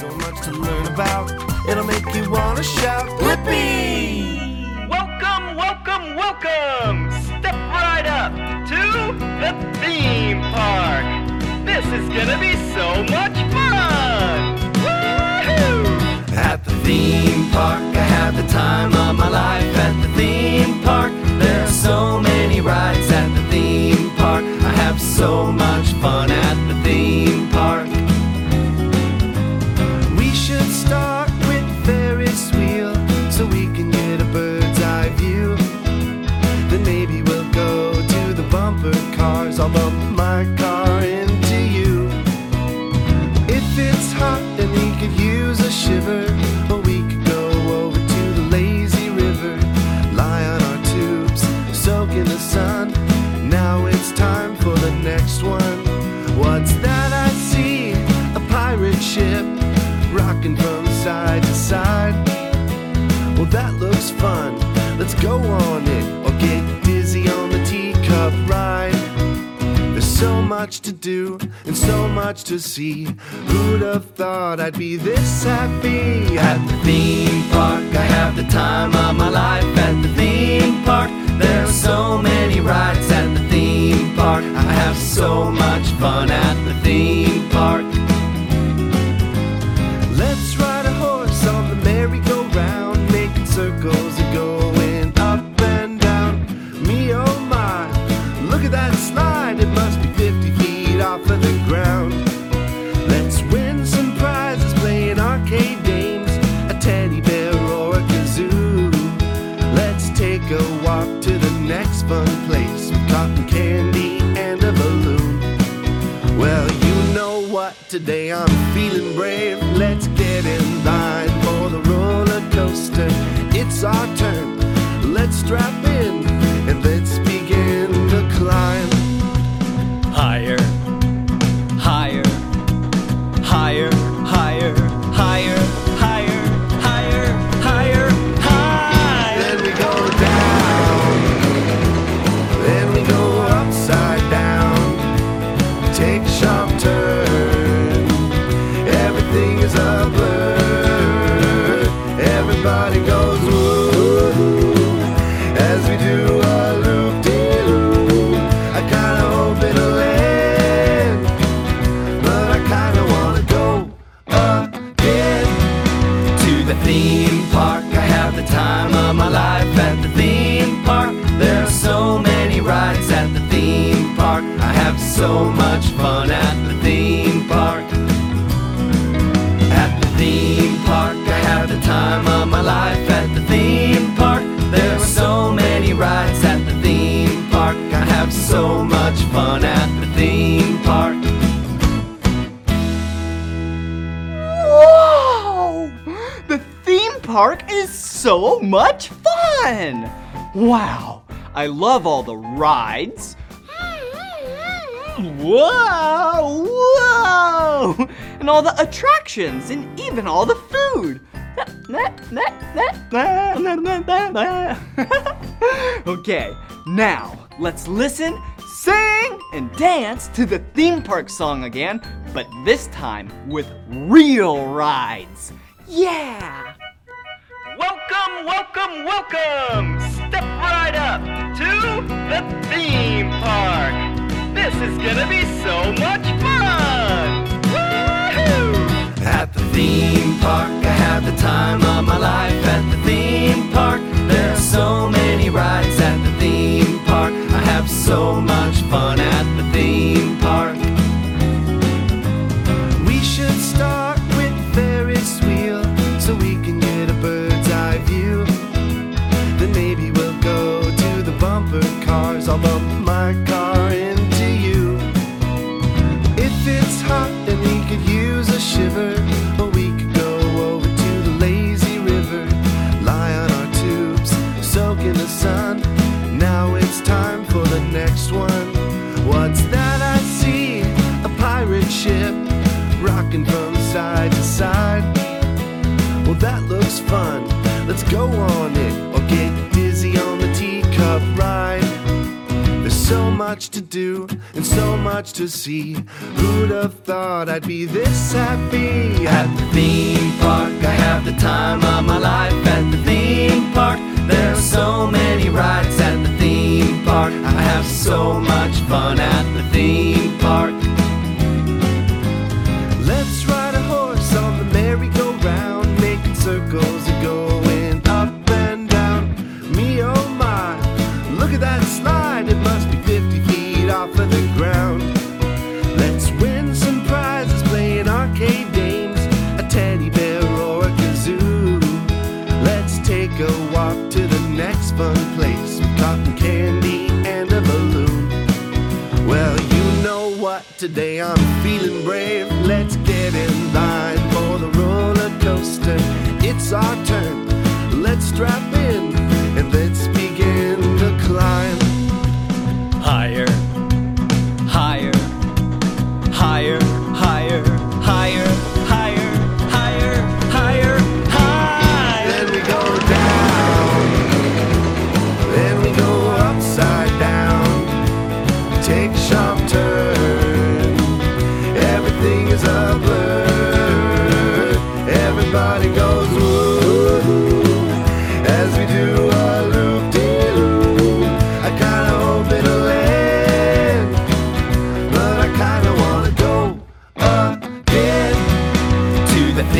so much to learn about. It'll make you wanna shout, Blippi! Welcome, welcome, welcome! Step right up to the theme park. This is gonna be so much could use a shiver, or we could go over to the lazy river, lie on our tubes, soak in the sun. Now it's time for the next one. What's that I see? A pirate ship rocking from side to side. Well, that looks fun. Let's go on it or get dizzy on the teacup ride. So much to do and so much to see. Who'd have thought I'd be this happy? At the theme park, I have the time of my life. At the theme park, there are so many rides. At the theme park, I have so much fun at the theme park. Let's ride a horse on the merry-go-round, making circles and going up and down. Me oh my, look at that slide, off of the ground. Let's win some prizes playing arcade games, a teddy bear or a kazoo. Let's take a walk to the next fun place with cotton candy and a balloon. Well, you know what, today I'm feeling brave. Let's get in line for the roller coaster. It's our turn. Let's strap in Everybody goes woo as we do a loop de loop. I kinda hope it'll end, but I kinda wanna go again to the theme park. I have the time of my life at the theme park. There are so many rides at the theme park. I have so much fun at the theme park is so much fun! Wow, I love all the rides. Whoa! Whoa! And all the attractions and even all the food. okay, now let's listen, sing, and dance to the theme park song again, but this time with real rides. Yeah! Welcome, welcome, welcome! Step right up to the theme park. This is gonna be so much fun! At the theme park, I have the time of my life. At the theme park, there are so many rides. At the theme park, I have so much one. What's that I see? A pirate ship rocking from side to side. Well, that looks fun. Let's go on it or get dizzy on the teacup ride. There's so much to do and so much to see. Who'd have thought I'd be this happy at the theme park, I have the time of my life at the theme park. There are so many rides at the so much fun at the theme park. Let's ride a horse on the merry-go-round, making circles and going up and down. Me oh my, look at that slide, it must be 50 feet off of the ground. Let's win some prizes playing arcade games, a teddy bear or a kazoo. Let's take a walk to the next fun place cotton candy. Well, you know what, today I'm feeling brave. Let's get in line for the roller coaster. It's our turn. Let's strap in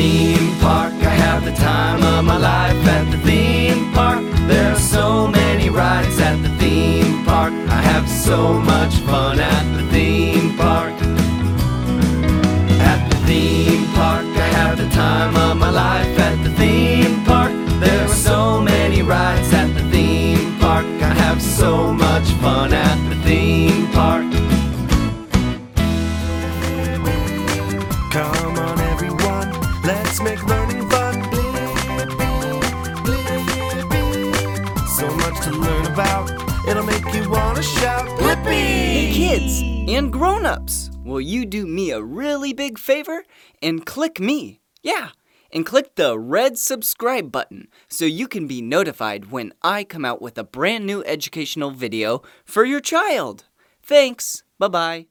theme park. I have the time of my life at the theme park. There are so many rides at the theme park. I have so much fun at the park, I have the time of my life at the theme park. There are so many rides at the theme park. I have so much fun at the theme park. Come on, everyone, let's make learning fun. So much to learn about, it'll make you wanna shout, Blippi! Hey kids and grown-ups, will you do me a really big favor and click me? Yeah, and click the red subscribe button so you can be notified when I come out with a brand new educational video for your child. Thanks. Bye-bye.